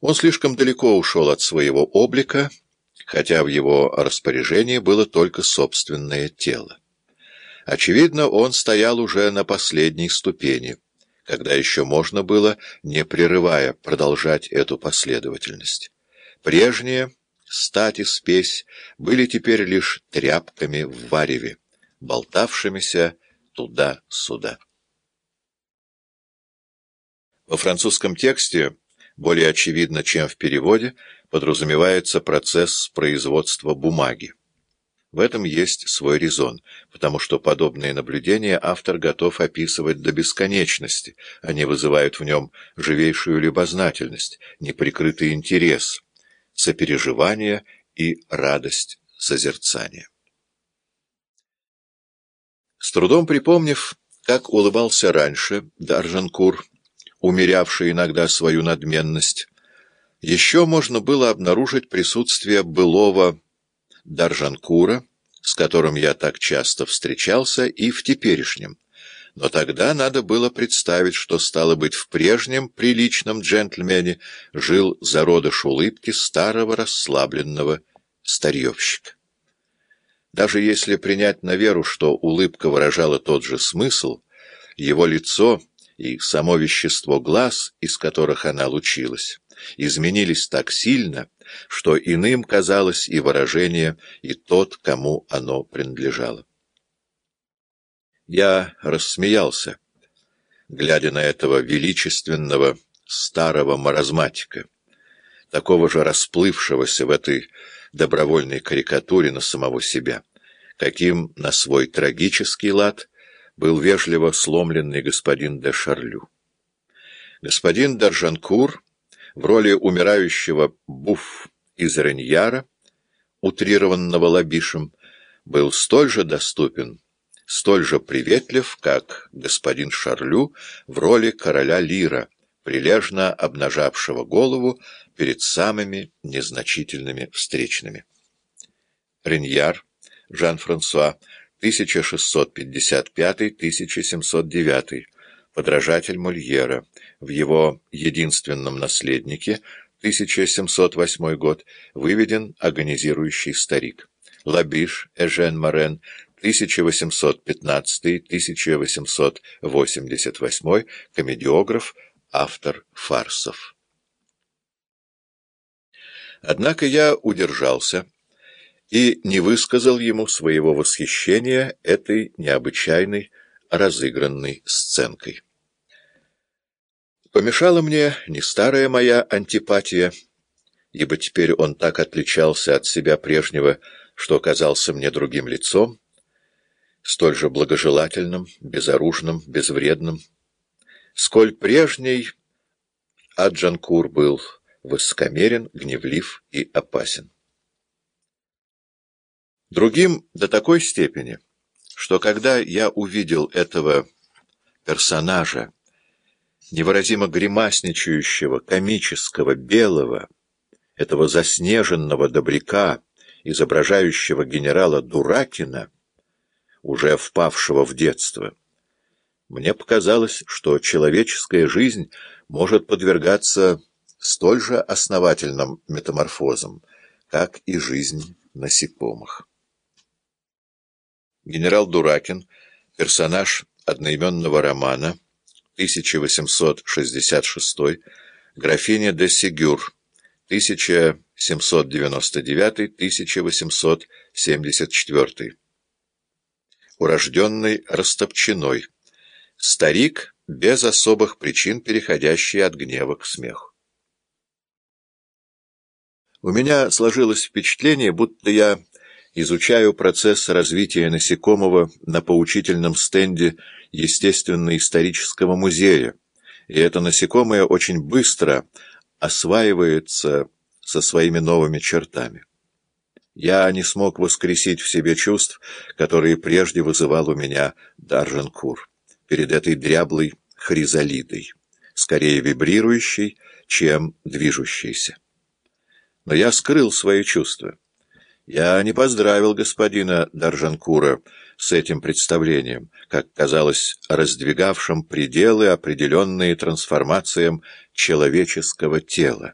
Он слишком далеко ушел от своего облика, хотя в его распоряжении было только собственное тело. Очевидно, он стоял уже на последней ступени, когда еще можно было, не прерывая, продолжать эту последовательность. Прежние, стать и спесь, были теперь лишь тряпками в вареве, болтавшимися туда-сюда. Во французском тексте более очевидно, чем в переводе, подразумевается процесс производства бумаги. В этом есть свой резон, потому что подобные наблюдения автор готов описывать до бесконечности, они вызывают в нем живейшую любознательность, неприкрытый интерес, сопереживание и радость созерцания. С трудом припомнив, как улыбался раньше Даржанкур, умерявший иногда свою надменность, еще можно было обнаружить присутствие былого Даржанкура, с которым я так часто встречался, и в теперешнем. Но тогда надо было представить, что, стало быть, в прежнем приличном джентльмене жил зародыш улыбки старого расслабленного старьевщика. Даже если принять на веру, что улыбка выражала тот же смысл, его лицо и само вещество глаз, из которых она лучилась, изменились так сильно, что иным казалось и выражение, и тот, кому оно принадлежало. Я рассмеялся, глядя на этого величественного старого маразматика, такого же расплывшегося в этой добровольной карикатуре на самого себя, каким на свой трагический лад был вежливо сломленный господин де Шарлю. Господин Даржанкур в роли умирающего буф из Реньяра, утрированного Лабишем, был столь же доступен, столь же приветлив, как господин Шарлю в роли короля Лира, прилежно обнажавшего голову перед самыми незначительными встречными. Реньяр, Жан-Франсуа, 1655-1709, подражатель Мольера, в его единственном наследнике, 1708 год, выведен агонизирующий старик. Лабиш Эжен Морен, 1815-1888, комедиограф, автор фарсов. Однако я удержался и не высказал ему своего восхищения этой необычайной разыгранной сценкой. Помешала мне не старая моя антипатия, ибо теперь он так отличался от себя прежнего, что казался мне другим лицом, столь же благожелательным, безоружным, безвредным, сколь прежний Аджанкур был высокомерен, гневлив и опасен. Другим до такой степени, что когда я увидел этого персонажа, невыразимо гримасничающего, комического, белого, этого заснеженного добряка, изображающего генерала Дуракина, уже впавшего в детство, мне показалось, что человеческая жизнь может подвергаться столь же основательным метаморфозам, как и жизнь насекомых. Генерал Дуракин, персонаж одноименного романа, 1866, графиня де Сигюр, 1799-1874, урожденный Растопчиной, старик, без особых причин переходящий от гнева к смеху. У меня сложилось впечатление, будто я изучаю процесс развития насекомого на поучительном стенде Естественно-исторического музея, и это насекомое очень быстро осваивается со своими новыми чертами. Я не смог воскресить в себе чувств, которые прежде вызывал у меня Даржанкур, перед этой дряблой хризолидой, скорее вибрирующей, чем движущейся. Но я скрыл свои чувства. Я не поздравил господина Даржанкура с этим представлением, как казалось, раздвигавшим пределы, определенные трансформациям человеческого тела.